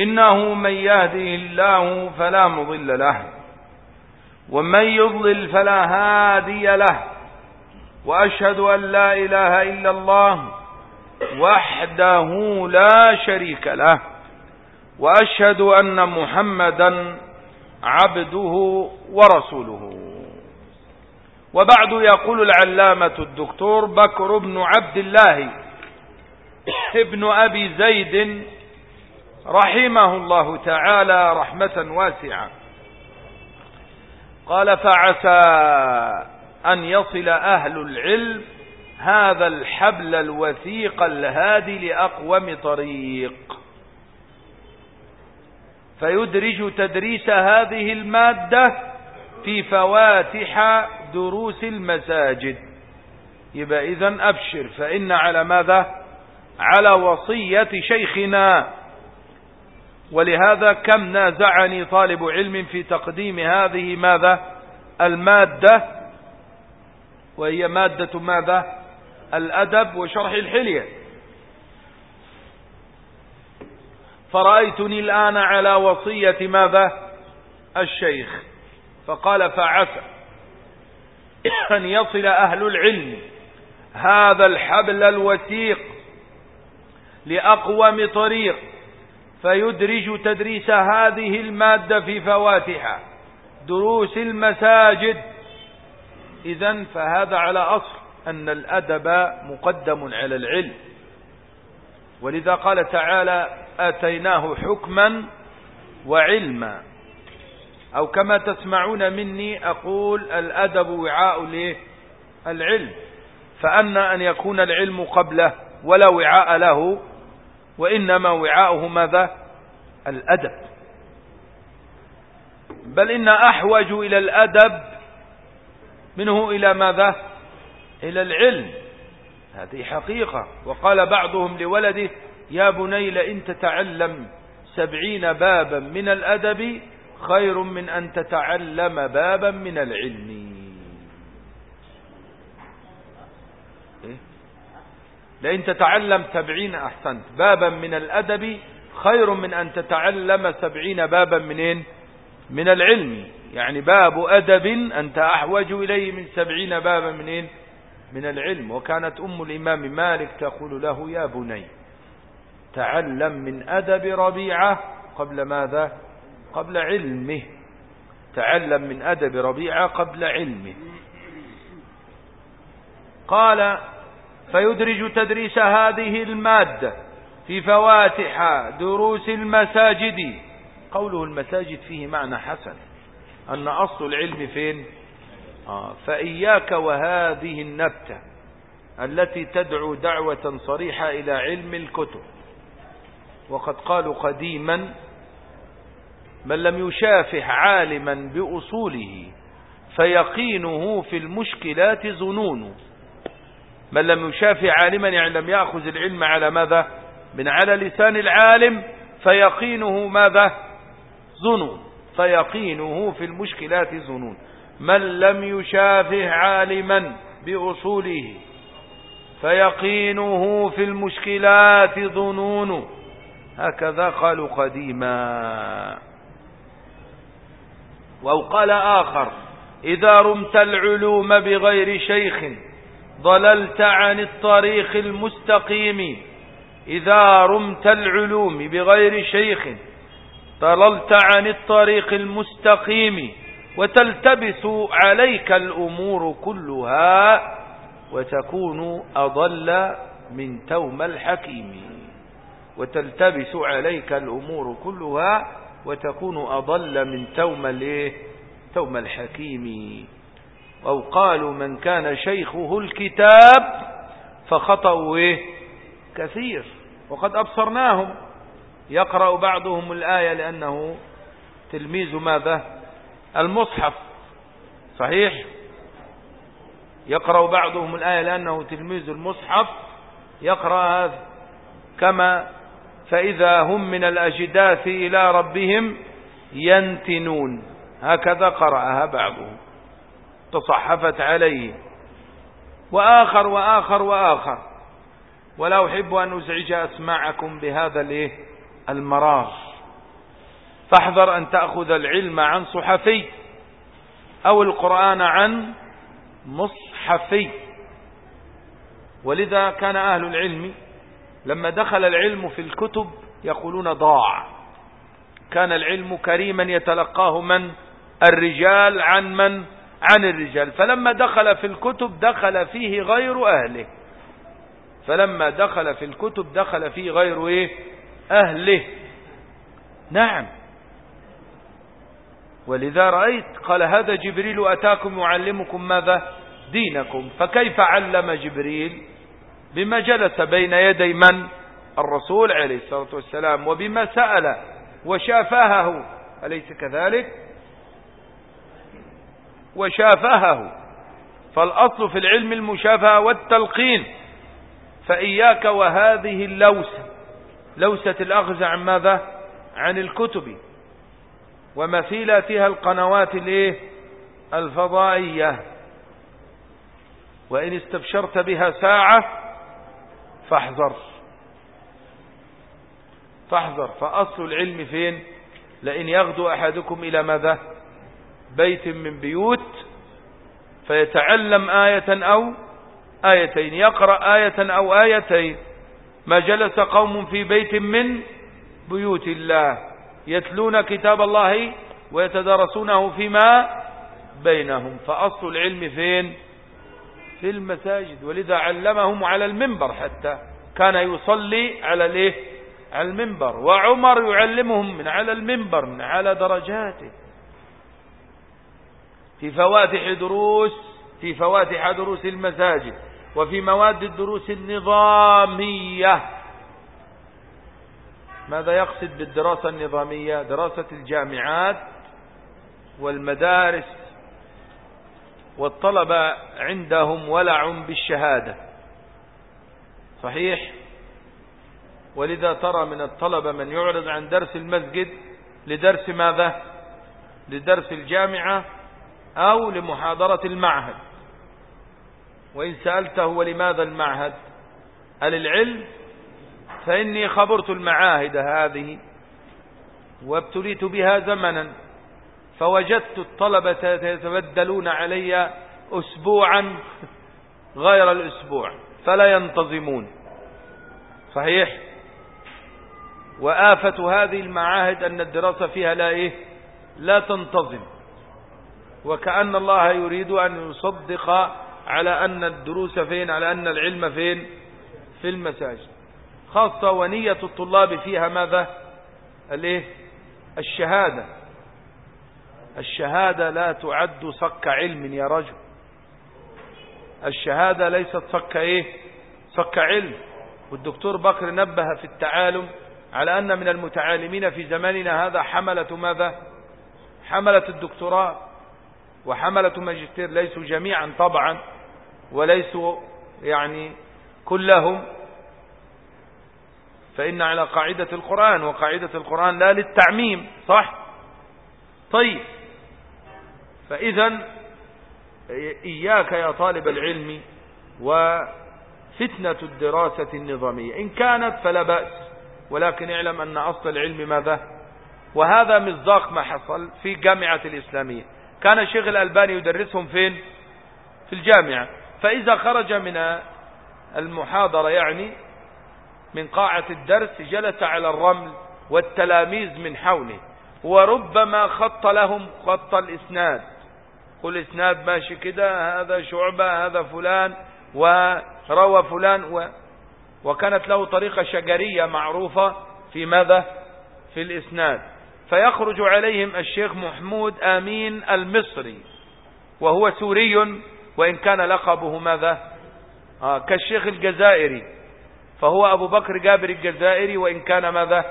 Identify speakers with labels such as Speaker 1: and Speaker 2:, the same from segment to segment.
Speaker 1: إنه من يهده الله فلا مضل له ومن يضلل فلا هادي له وأشهد أن لا إله إلا الله وحده لا شريك له وأشهد أن محمدا عبده ورسوله. وبعد يقول العلامة الدكتور بكر بن عبد الله ابن أبي زيد رحمه الله تعالى رحمة واسعة. قال فعسى أن يصل أهل العلم هذا الحبل الوثيق الهادي لأقوم طريق. فيدرج تدريس هذه المادة في فواتح دروس المساجد. يبقى إذن أبشر فإن على ماذا؟ على وصية شيخنا ولهذا كم نازعني طالب علم في تقديم هذه ماذا؟ المادة وهي مادة ماذا؟ الأدب وشرح الحلية. فرأيتني الآن على وصية ماذا؟ الشيخ. فقال فعسى أن يصل أهل العلم هذا الحبل الوثيق لأقوم طريق فيدرج تدريس هذه المادة في فواتح دروس المساجد. إذا فهذا على أصل أن الأدب مقدم على العلم. ولذا قال تعالى آتيناه حكما وعلما. أو كما تسمعون مني أقول الأدب وعاء العلم فأن أن يكون العلم قبله ولا وعاء له وإنما وعاؤه ماذا؟ الأدب. بل إن أحوج إلى الأدب منه إلى ماذا؟ إلى العلم. هذه حقيقة. وقال بعضهم لولده يا بني لئن تتعلم سبعين بابا من الأدب خير من أن تتعلم بابا من العلم. إيه؟ لئن تتعلم سبعين أحسنت. بابا من الأدب خير من أن تتعلم سبعين بابا منين؟ من العلم. يعني باب أدب أنت أحوج إليه من سبعين بابا منين؟ من العلم. وكانت أم الإمام مالك تقول له يا بني تعلم من أدب ربيعة قبل ماذا؟ قبل علمه. تعلم من أدب ربيعة قبل علمه. قال فيدرج تدريس هذه المادة في فواتح دروس المساجد. قوله المساجد فيه معنى حسن. أن أصل العلم فين؟ آه فإياك وهذه النبتة التي تدعو دعوة صريحة إلى علم الكتب. وقد قالوا قديما من لم يشافح عالما بأصوله فيقينه في المشكلات ظنون من لم يشافح عالما يعني لم يأخذ العلم على ماذا؟ من على لسان العالم فيقينه ماذا؟ ظنون فيقينه في المشكلات ظنون من لم يشافه عالما بأصوله فيقينه في المشكلات ظنون هكذا قالوا قديما. أو قال آخر إذا رمت العلوم بغير شيخ ضللت عن الطريق المستقيم إذا رمت العلوم بغير شيخ. ضللت عن الطريق المستقيم وتلتبس عليك الأمور كلها وتكون أضل من توم الحكيم. وتلتبس عليك الأمور كلها وتكون أضل من توم الحكيم. أو قالوا من كان شيخه الكتاب فخطأوا إيه؟ كثير. وقد أبصرناهم. يقرأ بعضهم الآية لأنه تلميذ ماذا؟ المصحف. صحيح؟ يقرأ بعضهم الآية لأنه تلميذ المصحف. يقرأ هذا كما فإذا هم من الأجداث إلى ربهم ينتنون. هكذا قرأها بعضهم. تصحفت عليه. وآخر وآخر وآخر. ولا أحب أن أزعج أسماعكم بهذا المرار فاحذر أن تأخذ العلم عن صحفي أو القرآن عن مصحفي. ولذا كان أهل العلم لما دخل العلم في الكتب يقولون ضاع. كان العلم كريما يتلقاه من؟ الرجال عن من؟ عن الرجال. فلما دخل في الكتب دخل فيه غير أهله. فلما دخل في الكتب دخل فيه غير إيه؟ أهله. نعم. ولذا رأيت قال هذا جبريل أتاكم يعلمكم ماذا؟ دينكم. فكيف علم جبريل؟ بما جلس بين يدي من؟ الرسول عليه الصلاة والسلام. وبما سأل وشافهه أليس كذلك؟ وشافهه. فالأصل في العلم المشافهة والتلقين. فإياك وهذه اللوسة. لوسة الأخذ عن ماذا؟ عن الكتب. ومثيلاتها القنوات الإيه؟ الفضائية. وإن استبشرت بها ساعة فاحذر. فاحذر. فأصل العلم فين؟ لئن يغدو أحدكم إلى ماذا؟ بيت من بيوت فيتعلم آية أو آيتين يقرأ آية أو آيتين. ما جلس قوم في بيت من بيوت الله يتلون كتاب الله ويتدارسونه فيما بينهم. فأصل العلم فين؟ في المساجد. ولذا علمهم على المنبر حتى كان يصلي على الايه على المنبر. وعمر يعلمهم من على المنبر من على درجاته. في فواتح دروس في فواتح دروس المساجد وفي مواد الدروس النظامية. ماذا يقصد بالدراسة النظامية؟ دراسة الجامعات والمدارس والطلبة عندهم ولع بالشهادة. صحيح؟ ولذا ترى من الطلبة من يعرض عن درس المسجد لدرس ماذا؟ لدرس الجامعة أو لمحاضرة المعهد. وإن سألته ولماذا المعهد؟ هل العلم فإني خبرت المعاهد هذه وابتليت بها زمنا فوجدت الطلبة يتبدلون علي أسبوعا غير الأسبوع فلا ينتظمون. صحيح؟ وآفة هذه المعاهد أن الدراسة فيها لا إيه؟ لا تنتظم. وكأن الله يريد أن يصدق على أن الدروس فين على أن العلم فين؟ في المساجد. خاصة ونية الطلاب فيها ماذا؟ الإيه؟ الشهادة. الشهادة لا تعد صك علم يا رجل. الشهادة ليست صك إيه؟ صك علم. والدكتور بكر نبه في التعالم على أن من المتعالمين في زماننا هذا حملة ماذا؟ حملة الدكتوراه. وحملة ماجستير ليسوا جميعا طبعا وليسوا يعني كلهم. فإن على قاعدة القرآن وقاعدة القرآن لا للتعميم صح؟ طيب. فإذا إياك يا طالب العلم وفتنة الدراسة النظامية. إن كانت فلا بأس ولكن اعلم أن أصل العلم ماذا؟ وهذا مصداق ما حصل في جامعة الإسلامية. كان الشيخ الألباني يدرسهم فين؟ في الجامعة. فإذا خرج من المحاضرة يعني من قاعة الدرس جلس على الرمل والتلاميذ من حوله وربما خط لهم خط الإسناد. قل إسناد ماشي كده هذا شعبة هذا فلان وروى فلان و وكانت له طريقة شجرية معروفة في ماذا؟ في الإسناد. فيخرج عليهم الشيخ محمود آمين المصري وهو سوري وإن كان لقبه ماذا؟ آه كالشيخ الجزائري. فهو أبو بكر جابر الجزائري وإن كان ماذا؟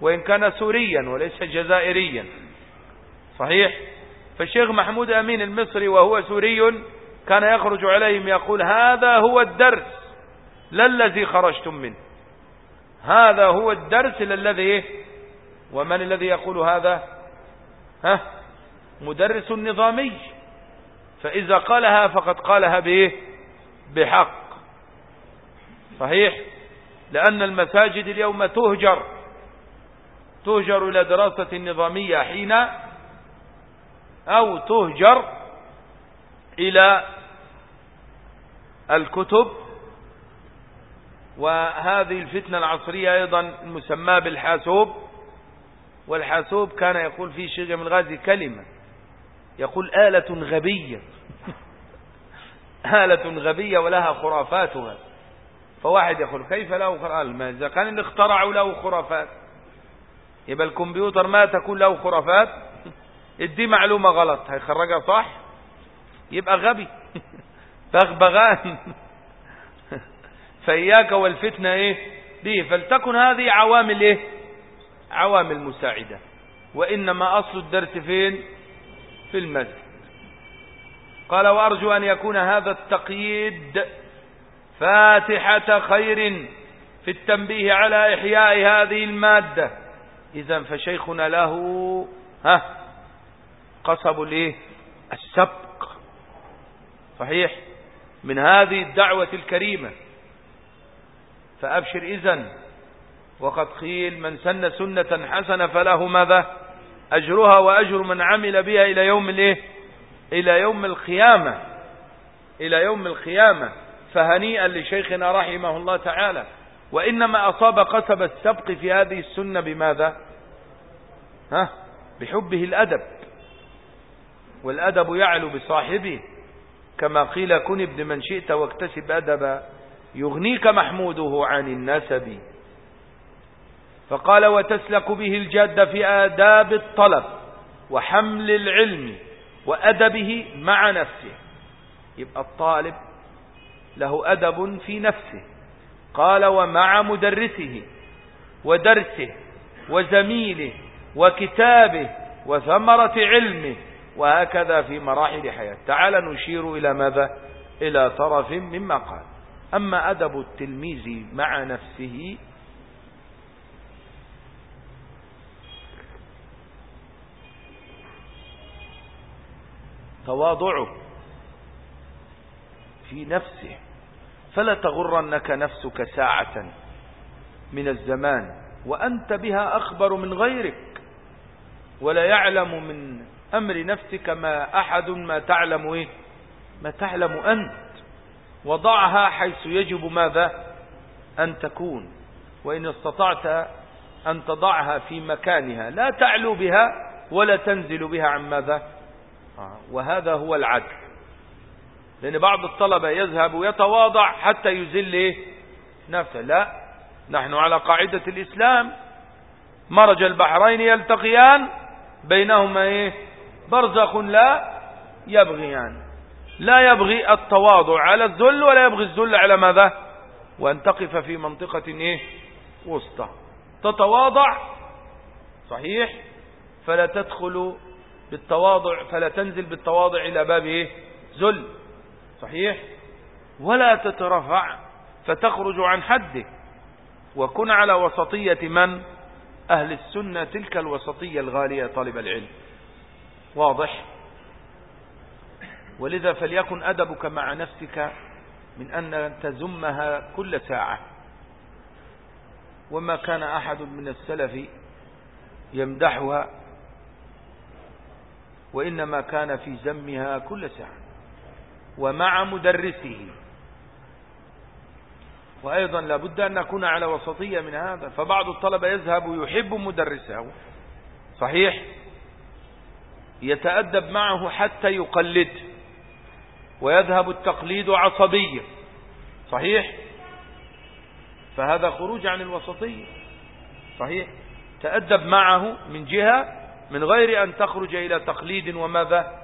Speaker 1: وإن كان سوريا وليس جزائريا. صحيح؟ فالشيخ محمود أمين المصري وهو سوري كان يخرج عليهم يقول هذا هو الدرس لا الذي خرجتم منه. هذا هو الدرس الذي ومن الذي يقول هذا؟ ها؟ مدرس نظامي. فإذا قالها فقد قالها بإيه بحق. صحيح؟ لأن المساجد اليوم تهجر. تهجر إلى دراسة نظامية حين أو تهجر إلى الكتب. وهذه الفتنة العصرية أيضا المسمى بالحاسوب. والحاسوب كان يقول فيه شيخ من الغازي كلمة يقول آلة غبية آلة غبية ولها خرافاتها فواحد يقول كيف له خرافات؟ إذا كان اخترعوا له خرافات يبقى الكمبيوتر ما تكون له خرافات؟ ادي معلومة غلط هيخرجها صح؟ يبقى غبي بغبغان فإياك والفتنة إيه؟ به فلتكن هذه عوامل إيه؟ عوامل مساعدة وإنما أصل الدرس فين؟ في المسجد قال وأرجو أن يكون هذا التقييد فاتحة خير في التنبيه على إحياء هذه المادة. إذا فشيخنا له ها قصب الايه السبق. صحيح؟ من هذه الدعوة الكريمة. فأبشر إذن وقد قيل من سن سنة حسنة فله ماذا؟ أجرها وأجر من عمل بها إلى يوم الإيه؟ إلى يوم القيامة. إلى يوم القيامة. فهنيئا لشيخنا رحمه الله تعالى. وإنما أصاب قصب السبق في هذه السنة بماذا؟ ها؟ بحبه الأدب. والأدب يعلو بصاحبه. كما قيل كن ابن من شئت واكتسب أدبا. يغنيك محموده عن النسب. فقال وتسلك به الجاد في آداب الطلب وحمل العلم وأدبه مع نفسه. يبقى الطالب له أدب في نفسه. قال ومع مدرسه ودرسه وزميله وكتابه وثمرة علمه وهكذا في مراحل حياته. تعال نشير إلى ماذا؟ إلى طرف مما قال. أما أدب التلميذ مع نفسه تواضعه في نفسه. فلا تغرنك نفسك ساعة من الزمان وأنت بها أخبر من غيرك. ولا يعلم من أمر نفسك ما أحد ما تعلم إيه؟ ما تعلم أنت. وضعها حيث يجب ماذا؟ أن تكون. وإن استطعت أن تضعها في مكانها. لا تعلو بها ولا تنزل بها عن ماذا؟ وهذا هو العدل. لأن بعض الطلبة يذهب ويتواضع حتى يزل إيه؟ نفسه. لا نحن على قاعدة الإسلام مرج البحرين يلتقيان بينهما إيه؟ برزخ لا يبغيان. لا يبغي التواضع على الذل ولا يبغي الذل على ماذا؟ وأن تقف في منطقة إيه؟ وسطى. تتواضع؟ صحيح؟ فلا تدخل بالتواضع فلا تنزل بالتواضع إلى باب إيه؟ ذل. صحيح؟ ولا تترفع فتخرج عن حده. وكن على وسطية من؟ أهل السنة تلك الوسطية الغالية طالب العلم. واضح؟ ولذا فليكن أدبك مع نفسك من أن تزمها كل ساعة. وما كان أحد من السلف يمدحها وإنما كان في زمها كل ساعة ومع مدرسه. وأيضا لابد أن نكون على وسطية من هذا. فبعض الطلبة يذهب يحب مدرسه. صحيح؟ يتأدب معه حتى يقلد. ويذهب التقليد عصبية صحيح؟ فهذا خروج عن الوسطية. صحيح؟ تأدب معه من جهة من غير أن تخرج إلى تقليد وماذا؟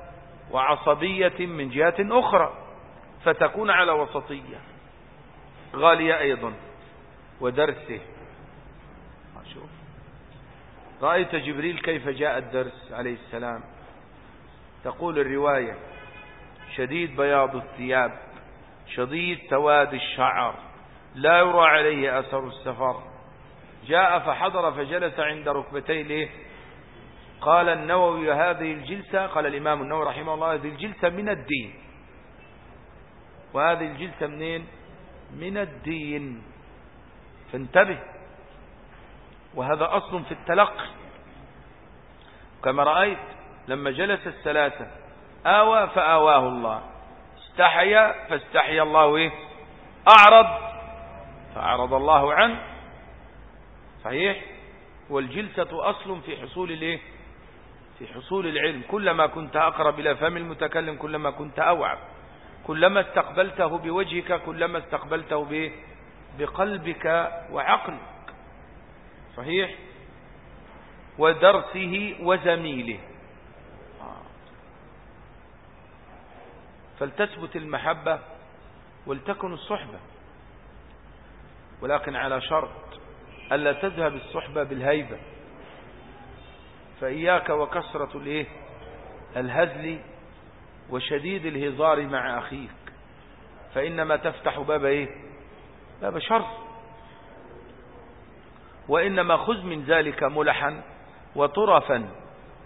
Speaker 1: وعصبية من جهة أخرى فتكون على وسطية. غالية أيضا ودرسه. شوف. رأيت جبريل كيف جاء الدرس عليه السلام. تقول الرواية شديد بياض الثياب شديد سواد الشعر لا يرى عليه أثر السفر. جاء فحضر فجلس عند ركبتي قال النووي هذه الجلسة قال الإمام النووي رحمه الله هذه الجلسة من الدين. وهذه الجلسة منين؟ من الدين. فانتبه. وهذا أصل في التلقي. كما رأيت لما جلس الثلاثة آوى فآواه الله. استحيا فاستحيا الله إيه؟ أعرض. فأعرض الله عنه. صحيح؟ والجلسة أصل في حصول الإيه؟ في حصول العلم كلما كنت أقرب إلى فم المتكلم كلما كنت أوعب. كلما استقبلته بوجهك كلما استقبلته بقلبك وعقلك. صحيح؟ ودرسه وزميله. فلتثبت المحبة ولتكن الصحبة. ولكن على شرط ألا تذهب الصحبة بالهيبة. فإياك وكسرة الإيه؟ الهزل وشديد الهزار مع أخيك. فإنما تفتح باب إيه؟ باب شر. وإنما خذ من ذلك ملحا وطرفا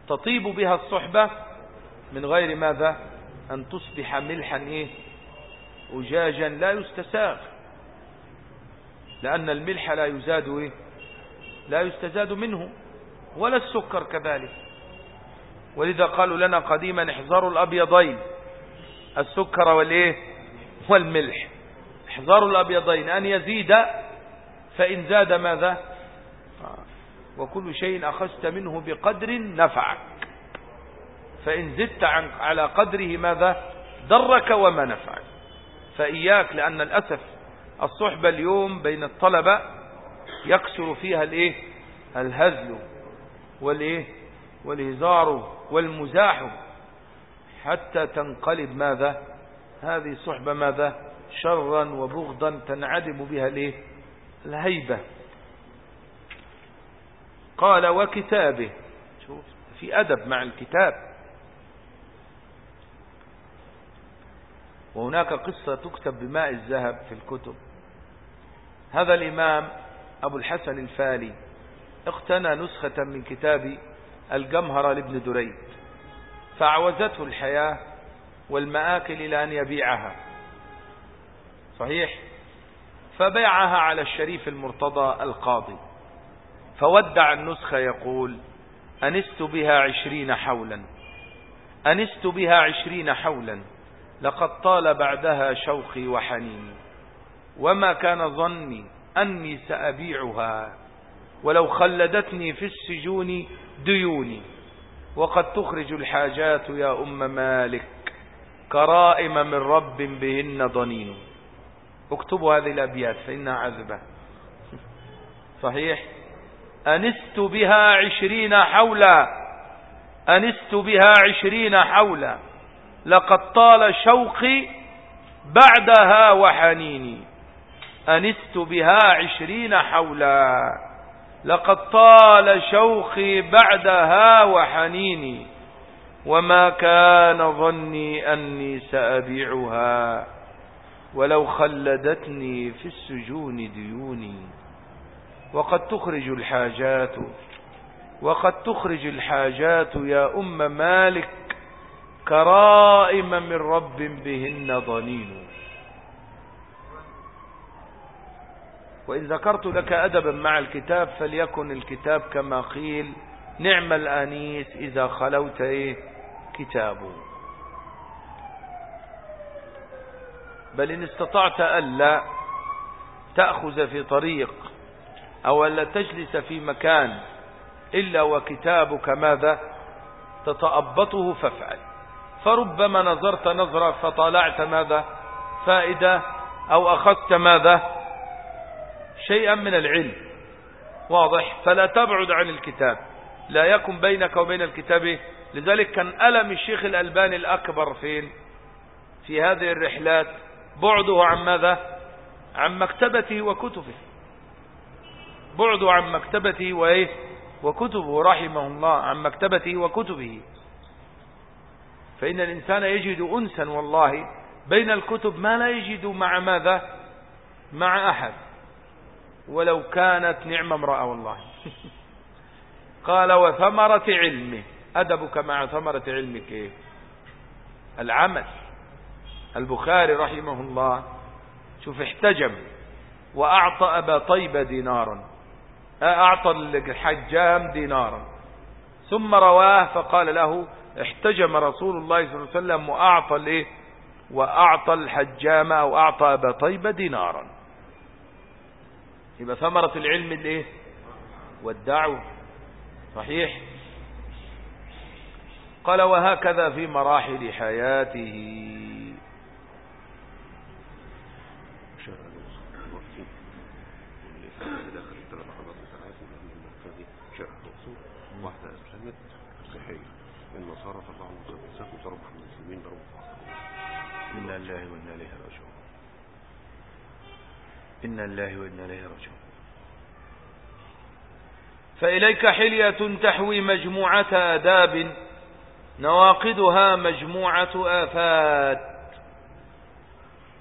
Speaker 1: تطيب بها الصحبة من غير ماذا؟ أن تصبح ملحا إيه؟ أجاجا لا يستساغ. لأن الملح لا يزاد إيه؟ لا يستزاد منه. ولا السكر كذلك. ولذا قالوا لنا قديما احذروا الأبيضين. السكر والإيه؟ والملح. احذروا الأبيضين. أن يزيد فإن زاد ماذا؟ وكل شيء أخذت منه بقدر نفعك. فإن زدت على قدره ماذا؟ ضرك وما نفعك. فإياك لأن الأسف الصحبة اليوم بين الطلبة يكسر فيها الإيه؟ الهزل. والإيه؟ والهزار والمزاح. حتى تنقلب ماذا؟ هذه الصحبة ماذا؟ شرا وبغضا تنعدم بها الإيه؟ الهيبة. قال وكتابه. شوف في أدب مع الكتاب. وهناك قصة تكتب بماء الذهب في الكتب. هذا الإمام أبو الحسن الفالي اقتنى نسخة من كتاب الجمهرة لابن دريد فعوزته الحياة والمآكل إلى أن يبيعها. صحيح؟ فبيعها على الشريف المرتضى القاضي فودع النسخة يقول أنست بها عشرين حولا. أنست بها عشرين حولا لقد طال بعدها شوقي وحنيني. وما كان ظني أني سأبيعها. ولو خلدتني في السجون ديوني وقد تخرج الحاجات يا أم مالك كرائم من رب بهن ضنين. اكتبوا هذه الأبيات فإنها عذبة. صحيح؟ أنست بها عشرين حولا أنست بها عشرين حولا لقد طال شوقي بعدها وحنيني. أنست بها عشرين حولا. لقد طال شوقي بعدها وحنيني وما كان ظني أني سأبيعها ولو خلدتني في السجون ديوني. وقد تخرج الحاجات وقد تخرج الحاجات يا أم مالك كرائم من رب بهن ضنين وإن ذكرت لك أدبا مع الكتاب فليكن الكتاب كما قيل نعم الآنيس إذا خلوت إيه؟ كتابه بل إن استطعت ألا تأخذ في طريق أو ألا تجلس في مكان إلا وكتابك ماذا؟ تتأبطه فافعل. فربما نظرت نظرة فطالعت ماذا؟ فائدة أو أخذت ماذا؟ شيئا من العلم. واضح؟ فلا تبعد عن الكتاب. لا يكن بينك وبين الكتاب. لذلك كان ألم الشيخ الألباني الأكبر فين؟ في هذه الرحلات. بعده عن ماذا؟ عن مكتبته وكتبه. بعده عن مكتبته وإيه؟ وكتبه. رحمه الله. عن مكتبته وكتبه. فإن الإنسان يجد أنسا والله. بين الكتب ما لا يجد مع ماذا؟ مع أحد. ولو كانت نعم امرأة والله. قال وثمرة علمه. أدبك مع ثمرة علمك إيه؟ العمل. البخاري رحمه الله. شوف احتجم. وأعطى أبا طيبة دينارا. أعطى الحجام دينارا. ثم رواه فقال له احتجم رسول الله صلى الله عليه وسلم وأعطى وأعطى الحجام أو أعطى أبا طيبة دينارا. يبقى ثمرة العلم الايه؟ والدعوة. صحيح؟ قال وهكذا في مراحل حياته
Speaker 2: النصارى طلعوا المسدسات وضربوا في المسلمين ضربوا في
Speaker 1: إنا لله وإنا إليه راجعون إنا لله وإنا إليه راجعون. فإليك حلية تحوي مجموعة آداب نواقدها مجموعة آفات.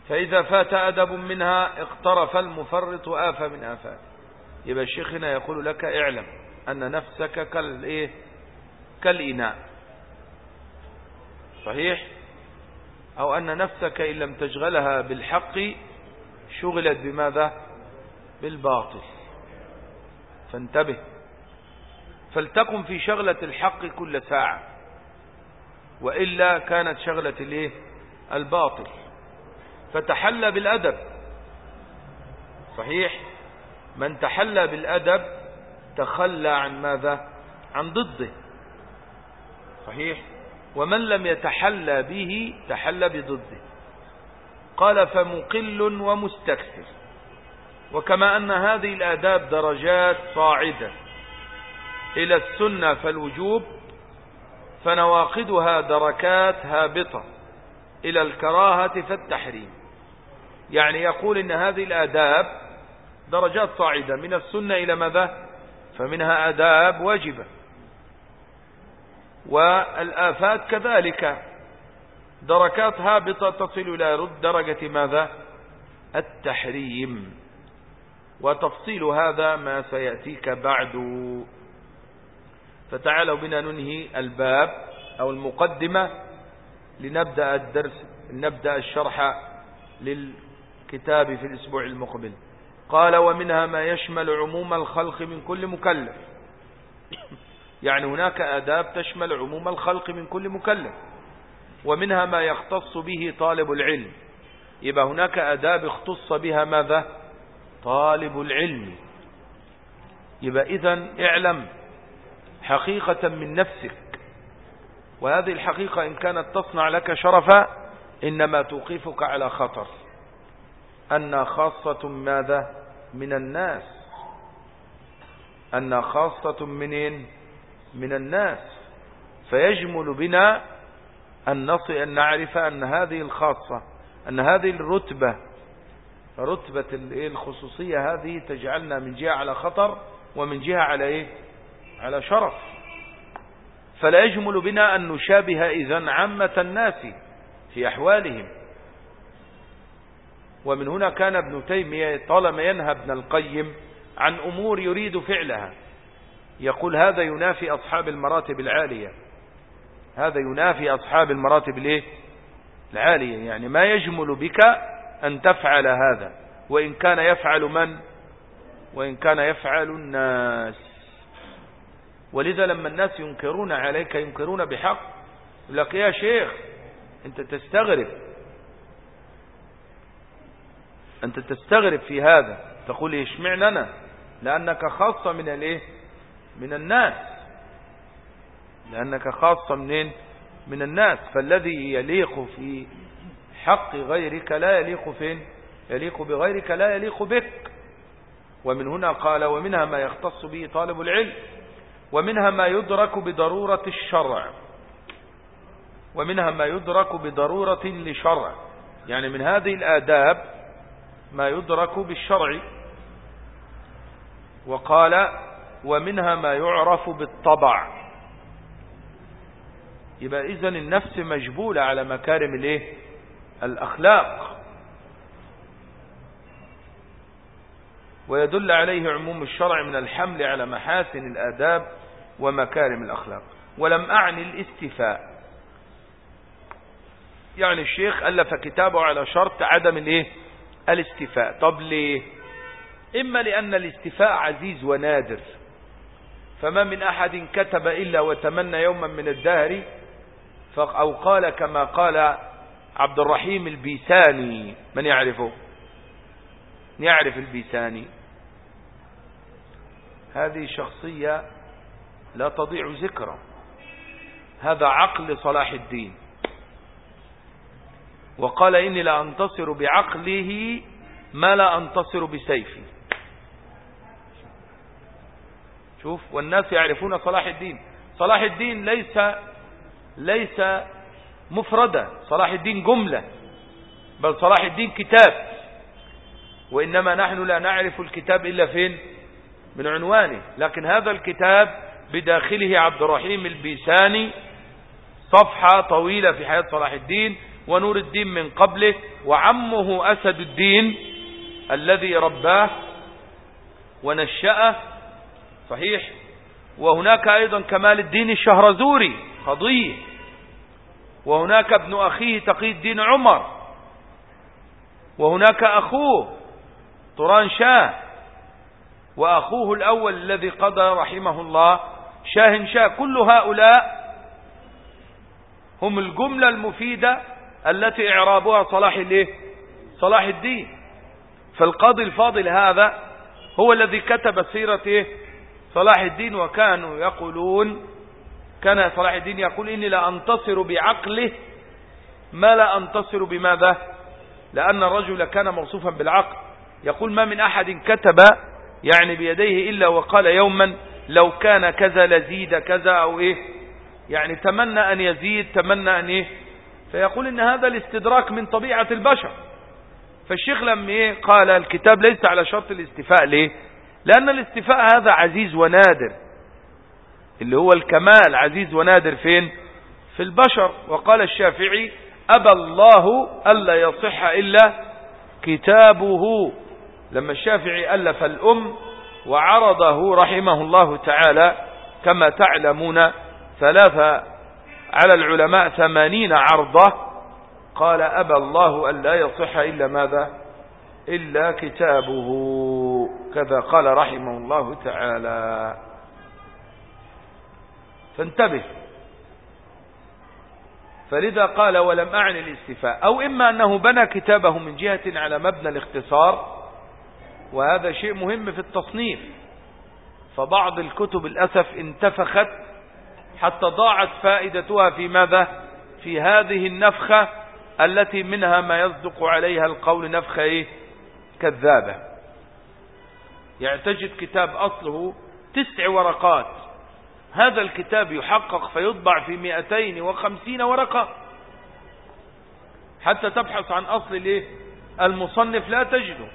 Speaker 1: فإذا فات أدب منها اقترف المفرط آفة من آفات. يبقى الشيخ هنا يقول لك اعلم أن نفسك كالإيه؟ كالإناء. صحيح؟ أو أن نفسك إن لم تشغلها بالحق شغلت بماذا؟ بالباطل. فانتبه. فلتقم في شغلة الحق كل ساعة وإلا كانت شغلة الإيه؟ الباطل. فتحلى بالأدب. صحيح؟ من تحلى بالأدب تخلى عن ماذا؟ عن ضده. صحيح؟ ومن لم يتحلى به تحلى بضده. قال فمقل ومستكثر. وكما أن هذه الآداب درجات صاعدة. إلى السنة فالوجوب فنواقدها دركات هابطة. إلى الكراهة فالتحريم. يعني يقول إن هذه الآداب درجات صاعدة. من السنة إلى ماذا؟ فمنها آداب واجبة. والآفات كذلك. دركات هابطة تصل إلى درجة ماذا؟ التحريم. وتفصيل هذا ما سيأتيك بعد. فتعالوا بنا ننهي الباب أو المقدمة لنبدأ الدرس نبدأ الشرح للكتاب في الأسبوع المقبل. قال ومنها ما يشمل عموم الخلق من كل مكلف. يعني هناك آداب تشمل عموم الخلق من كل مكلف. ومنها ما يختص به طالب العلم. يبقى هناك آداب اختص بها ماذا؟ طالب العلم. يبقى إذن اعلم حقيقة من نفسك. وهذه الحقيقة إن كانت تصنع لك شرفا إنما توقفك على خطر. أن خاصة ماذا؟ من الناس. أن خاصة منين؟ من الناس. فيجمل بنا أن نصي أن نعرف أن هذه الخاصة أن هذه الرتبة رتبة الخصوصية هذه تجعلنا من جهة على خطر ومن جهة على إيه؟ على شرف. فلا يجمل بنا أن نشابه إذن عامة الناس في أحوالهم. ومن هنا كان ابن تيمية طالما ينهى ابن القيم عن أمور يريد فعلها. يقول هذا ينافي أصحاب المراتب العالية. هذا ينافي أصحاب المراتب الايه العالية. يعني ما يجمل بك أن تفعل هذا. وإن كان يفعل من؟ وإن كان يفعل الناس. ولذا لما الناس ينكرون عليك ينكرون بحق يقول لك يا شيخ أنت تستغرب. أنت تستغرب في هذا. تقول اشمعنا أنا؟ لأنك خاصة من الإيه؟ من الناس. لأنك خاصة منين؟ من الناس. فالذي يليق في حق غيرك لا يليق فين؟ يليق بغيرك لا يليق بك. ومن هنا قال ومنها ما يختص به طالب العلم ومنها ما يدرك بضرورة الشرع. ومنها ما يدرك بضرورة لشرع. يعني من هذه الآداب ما يدرك بالشرع. وقال ومنها ما يعرف بالطبع. يبقى إذن النفس مجبولة على مكارم الإيه؟ الأخلاق. ويدل عليه عموم الشرع من الحمل على محاسن الآداب ومكارم الأخلاق. ولم أعني الاستفاء. يعني الشيخ ألف كتابه على شرط عدم الإيه؟ الاستفاء. طب ليه؟ إما لأن الاستفاء عزيز ونادر. فما من أحد كتب إلا وتمنى يوما من الدهر أو قال كما قال عبد الرحيم البيساني. من يعرفه؟ يعرف البيساني؟ هذه شخصية لا تضيع ذكرى هذا عقل صلاح الدين. وقال إني لا أنتصر بعقله ما لا أنتصر بسيفي. شوف والناس يعرفون صلاح الدين. صلاح الدين ليس ليس مفردة. صلاح الدين جملة بل صلاح الدين كتاب. وإنما نحن لا نعرف الكتاب إلا فين؟ من عنوانه. لكن هذا الكتاب بداخله عبد الرحيم البيساني صفحة طويلة في حياة صلاح الدين ونور الدين من قبله وعمه أسد الدين الذي رباه ونشأه. صحيح؟ وهناك أيضا كمال الدين الشهرزوري. قضية. وهناك ابن أخيه تقي الدين عمر. وهناك أخوه طران شاه. وأخوه الأول الذي قضى رحمه الله شاه شاه. كل هؤلاء هم الجملة المفيدة التي إعرابها صلاح الايه صلاح الدين. فالقاضي الفاضل هذا هو الذي كتب سيرة إيه؟ صلاح الدين وكانوا يقولون كان صلاح الدين يقول إني لا أنتصر بعقله ما لا أنتصر بماذا؟ لأن الرجل كان موصوفا بالعقل. يقول ما من أحد كتب يعني بيديه إلا وقال يوما لو كان كذا لزيد كذا أو إيه. يعني تمنى أن يزيد تمنى أن إيه. فيقول إن هذا الاستدراك من طبيعة البشر. فالشيخ لما إيه قال الكتاب ليس على شرط الاستفاء ليه؟ لأن الاستفاء هذا عزيز ونادر. اللي هو الكمال عزيز ونادر فين؟ في البشر. وقال الشافعي أبى الله ألا يصح إلا كتابه. لما الشافعي ألف الأم وعرضه رحمه الله تعالى كما تعلمون ثلاثة على العلماء ثمانين عرضة قال أبى الله أن لا يصح إلا ماذا؟ إلا كتابه. كذا قال رحمه الله تعالى. فانتبه. فلذا قال ولم أعن الاستفاء. أو إما أنه بنى كتابه من جهة على مبنى الاختصار وهذا شيء مهم في التصنيف. فبعض الكتب الأسف انتفخت حتى ضاعت فائدتها في ماذا؟ في هذه النفخة التي منها ما يصدق عليها القول نفخة إيه؟ كذابة. يعني تجد كتاب أصله تسع ورقات. هذا الكتاب يحقق فيطبع في مئتين وخمسين ورقة. حتى تبحث عن أصل الإيه؟ المصنف لا تجده.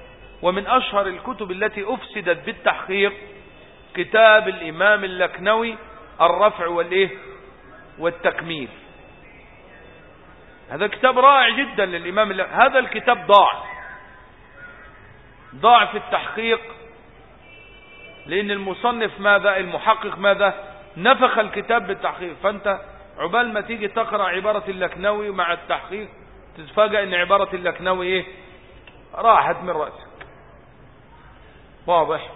Speaker 1: ومن أشهر الكتب التي أفسدت بالتحقيق كتاب الإمام اللكنوي الرفع والإيه؟ والتكميل. هذا كتاب رائع جدا للإمام اللكنوي. هذا الكتاب ضاع. ضاع في التحقيق لأن المصنف ماذا؟ المحقق ماذا؟ نفخ الكتاب بالتحقيق. فأنت عبال ما تيجي تقرأ عبارة اللكنوي مع التحقيق تتفاجأ إن عبارة اللكنوي إيه؟ راحت من رأسك. واضح؟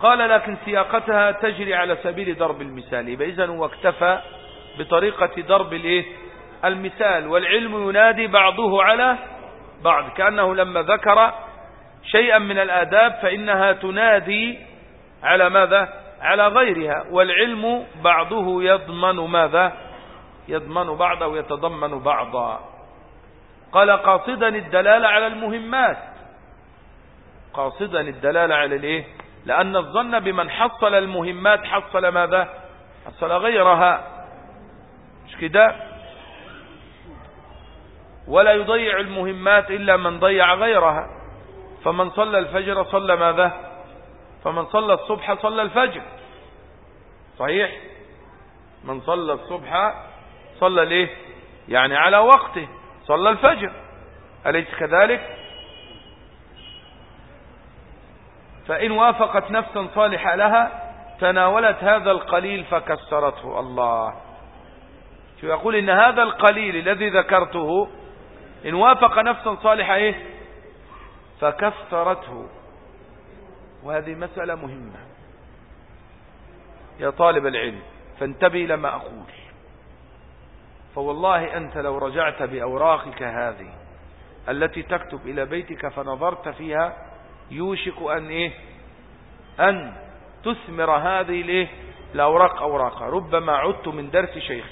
Speaker 1: قال لكن سياقتها تجري على سبيل ضرب المثال. يبقى اذا هو اكتفى بطريقة ضرب الإيه؟ المثال. والعلم ينادي بعضه على بعض. كأنه لما ذكر شيئا من الآداب فإنها تنادي على ماذا؟ على غيرها والعلم بعضه يضمن ماذا؟ يضمن بعضا ويتضمن بعضا. قال قاصدا الدلالة على المهمات. قاصدا الدلالة على الايه؟ لأن الظن بمن حصل المهمات حصل ماذا؟ حصل غيرها. مش كده؟ ولا يضيع المهمات إلا من ضيع غيرها. فمن صلى الفجر صلى ماذا؟ فمن صلى الصبح صلى الفجر. صحيح؟ من صلى الصبح صلى ليه؟ يعني على وقته. صلى الفجر. أليس كذلك؟ فإن وافقت نفسا صالحة لها تناولت هذا القليل فكسرته. الله. يقول؟ إن هذا القليل الذي ذكرته إن وافق نفسا صالحة إيه؟ فكثرته وهذه مسألة مهمة. يا طالب العلم فانتبه لما أقول. فوالله أنت لو رجعت بأوراقك هذه التي تكتب إلى بيتك فنظرت فيها يوشك أن إيه؟ أن تثمر هذه الإيه الأوراق أوراقا ربما عدت من درس شيخ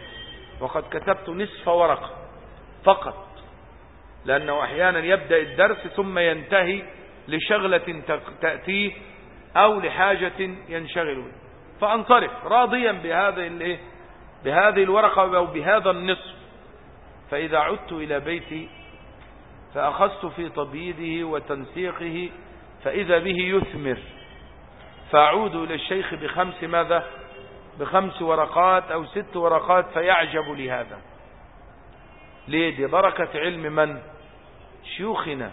Speaker 1: وقد كتبت نصف ورقة فقط لأنه أحيانا يبدأ الدرس ثم ينتهي لشغلة تأتيه أو لحاجة ينشغل فأنصرف راضيا بهذه الايه بهذه الورقة أو بهذا النصف. فإذا عدت إلى بيتي فأخذت في تبييضه وتنسيقه فإذا به يثمر. فأعود إلى الشيخ بخمس ماذا؟ بخمس ورقات أو ست ورقات فيعجب لهذا. ليه؟ دي بركة علم من؟ شيوخنا.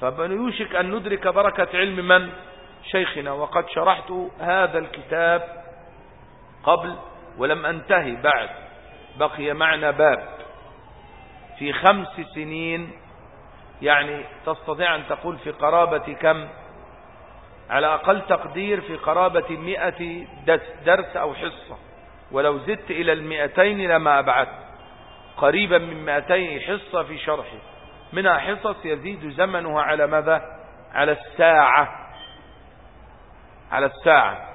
Speaker 1: فيوشك أن ندرك بركة علم من؟ شيخنا. وقد شرحت هذا الكتاب قبل ولم أنتهي. بعد بقي معنا باب في خمس سنين. يعني تستطيع أن تقول في قرابة كم؟ على أقل تقدير في قرابة مئة درس أو حصة. ولو زدت إلى المئتين لما أبعدت. قريبا من مئتين حصة في شرحه. منها حصص يزيد زمنها على ماذا؟ على الساعة. على الساعة.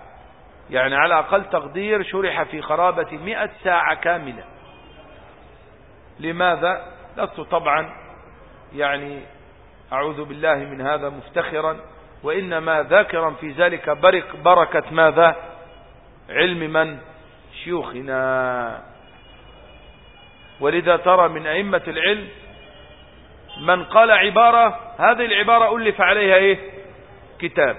Speaker 1: يعني على أقل تقدير شرح في قرابة مئة ساعة كاملة. لماذا؟ لست طبعا يعني أعوذ بالله من هذا مفتخرا وإنما ذاكرا في ذلك برك بركة ماذا؟ علم من؟ شيوخنا. ولذا ترى من أئمة العلم من قال عبارة هذه العبارة ألف عليها إيه؟ كتاب.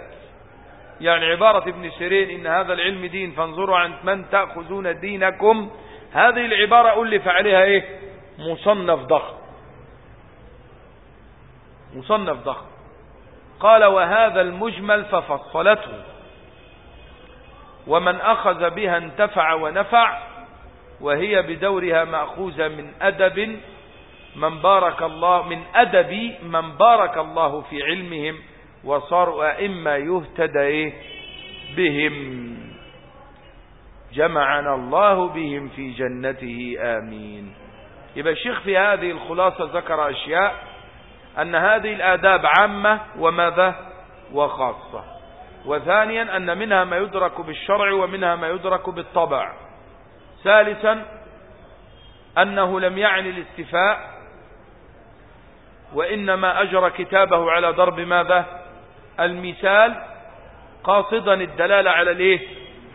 Speaker 1: يعني عبارة ابن سيرين إن هذا العلم دين فانظروا عن من تأخذون دينكم. هذه العبارة ألف عليها إيه؟ مصنف ضخم. مصنف ضخم. قال وهذا المجمل ففصلته. ومن أخذ بها انتفع ونفع وهي بدورها مأخوذة من أدب من بارك الله من أدب من بارك الله في علمهم وصاروا أئمة يهتدى بهم. جمعنا الله بهم في جنته آمين. يبقى الشيخ في هذه الخلاصة ذكر أشياء أن هذه الآداب عامة وماذا؟ وخاصة. وثانيا أن منها ما يدرك بالشرع ومنها ما يدرك بالطبع. ثالثا أنه لم يعني الاستفاء وإنما أجرى كتابه على ضرب ماذا؟ المثال قاصدا الدلالة على الإيه؟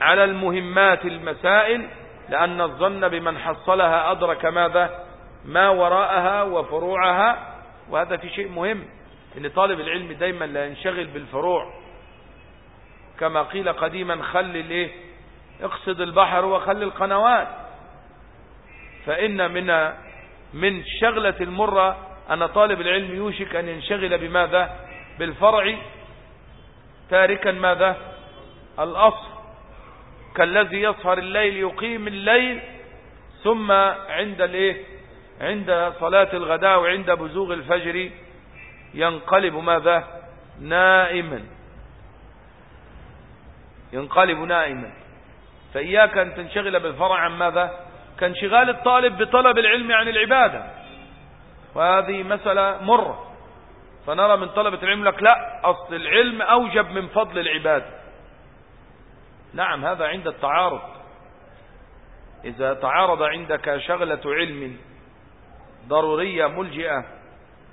Speaker 1: على المهمات المسائل لأن الظن بمن حصلها أدرك ماذا؟ ما وراءها وفروعها وهذا في شيء مهم إن طالب العلم دايما لا ينشغل بالفروع. كما قيل قديما خل الإيه؟ اقصد البحر وخل القنوات. فإن من من شغلة المرة أن طالب العلم يوشك أن ينشغل بماذا؟ بالفرع. تاركا ماذا؟ الأصل. كالذي يسهر الليل يقيم الليل ثم عند الإيه؟ عند صلاة الغداء وعند بزوغ الفجر ينقلب ماذا؟ نائما. ينقلب نائما. فإياك أن تنشغل بالفرع عن ماذا؟ كانشغال الطالب بطلب العلم عن العبادة. وهذه مسألة مرة فنرى من طلبة العلم لك لا أصل العلم أوجب من فضل العباد. نعم هذا عند التعارض. إذا تعارض عندك شغلة علم ضرورية ملجئة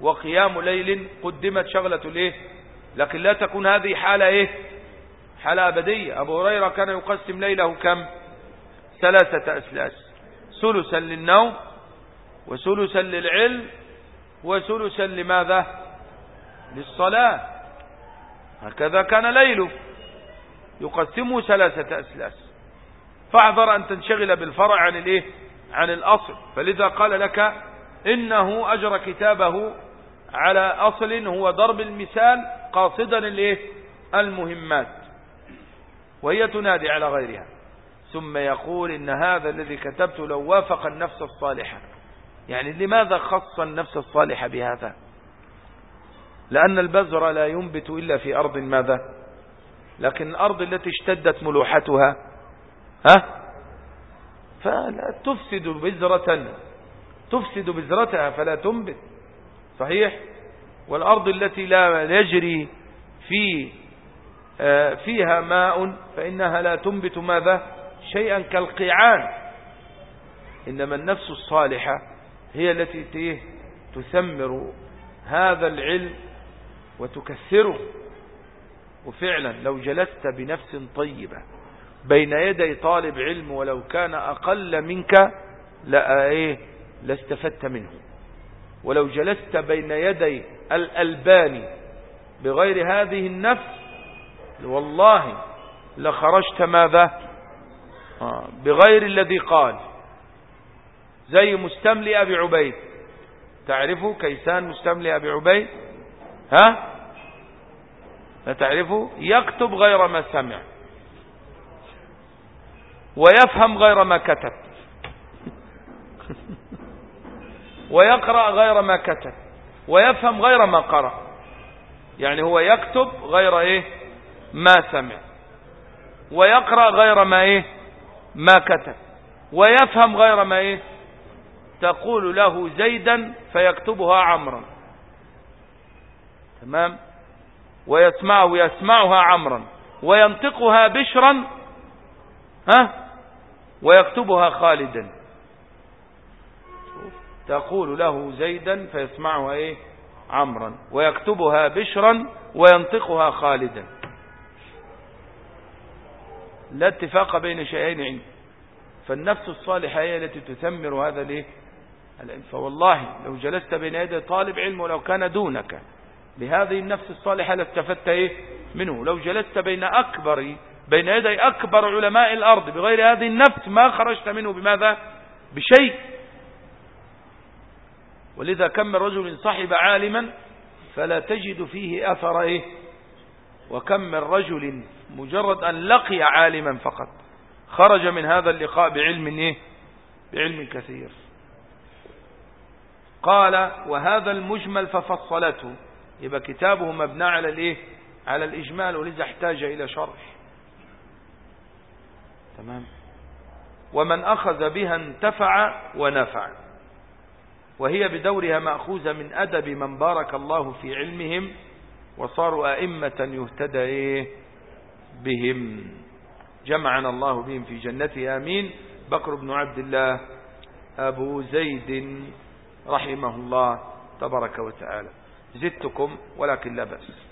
Speaker 1: وقيام ليل قدمت شغلة الايه لكن لا تكون هذه حالة إيه؟ حالة أبدية. أبو هريرة كان يقسم ليله كم؟ ثلاثة أسلاس. ثلثا للنوم وثلثا للعلم وثلثا لماذا؟ للصلاة. هكذا كان ليله يقسمه ثلاثة أسلاس. فاحذر أن تنشغل بالفرع عن الإيه؟ عن الأصل. فلذا قال لك إنه أجر كتابه على أصل هو ضرب المثال قاصدا الايه المهمات. وهي تنادي على غيرها. ثم يقول إن هذا الذي كتبت لو وافق النفس الصالحة. يعني لماذا خص النفس الصالحة بهذا؟ لأن البذر لا ينبت إلا في أرض ماذا؟ لكن الأرض التي اشتدت ملوحتها ها؟ فلا تفسد بذرة تفسد بذرتها فلا تنبت صحيح؟ والأرض التي لا يجري في آه، فيها ماء فإنها لا تنبت ماذا؟ شيئا كالقيعان. إنما النفس الصالحة هي التي تثمر هذا العلم وتكثره. وفعلا لو جلست بنفس طيبة بين يدي طالب علم ولو كان أقل منك لا إيه لاستفدت منه. ولو جلست بين يدي الألباني بغير هذه النفس والله لخرجت ماذا؟ آه، بغير الذي قال. زي مستملي أبي عبيد. تعرفوا كيسان مستملي أبي عبيد؟ ها؟ لا تعرفوا يكتب غير ما سمع. ويفهم غير ما كتب. ويقرأ غير ما كتب. ويفهم غير ما قرأ. يعني هو يكتب غير إيه؟ ما سمع. ويقرأ غير ما إيه؟ ما كتب. ويفهم غير ما إيه؟ تقول له زيدا فيكتبها عمرا. تمام؟ ويسمعه يسمعها عمرا. وينطقها بشرا ها؟ ويكتبها خالدا. تقول له زيدا فيسمعها إيه؟ عمرا. ويكتبها بشرا وينطقها خالدا. لا اتفاق بين شيئين عندي فالنفس الصالحة هي التي تثمر هذا الإيه؟ فوالله لو جلست بين يدي طالب علم ولو كان دونك بهذه النفس الصالحة لاستفدت إيه؟ منه. لو جلست بين أكبر بين يدي أكبر علماء الأرض بغير هذه النفس ما خرجت منه بماذا؟ بشيء. ولذا كم من رجل صحب عالما فلا تجد فيه أثر إيه؟ وكم من رجل مجرد أن لقي عالما فقط خرج من هذا اللقاء بعلم إيه؟ بعلم كثير. قال وهذا المجمل ففصلته. يبقى كتابه مبنى على الإيه؟ على الإجمال ولذا احتاج إلى شرح. تمام؟ ومن أخذ بها انتفع ونفع. وهي بدورها مأخوذة من أدب من بارك الله في علمهم وصاروا أئمة يهتدى إيه؟ بهم. جمعنا الله بهم في جنته آمين. بكر بن عبد الله أبو زيد رحمه الله تبارك وتعالى. زدتكم ولكن لا بأس.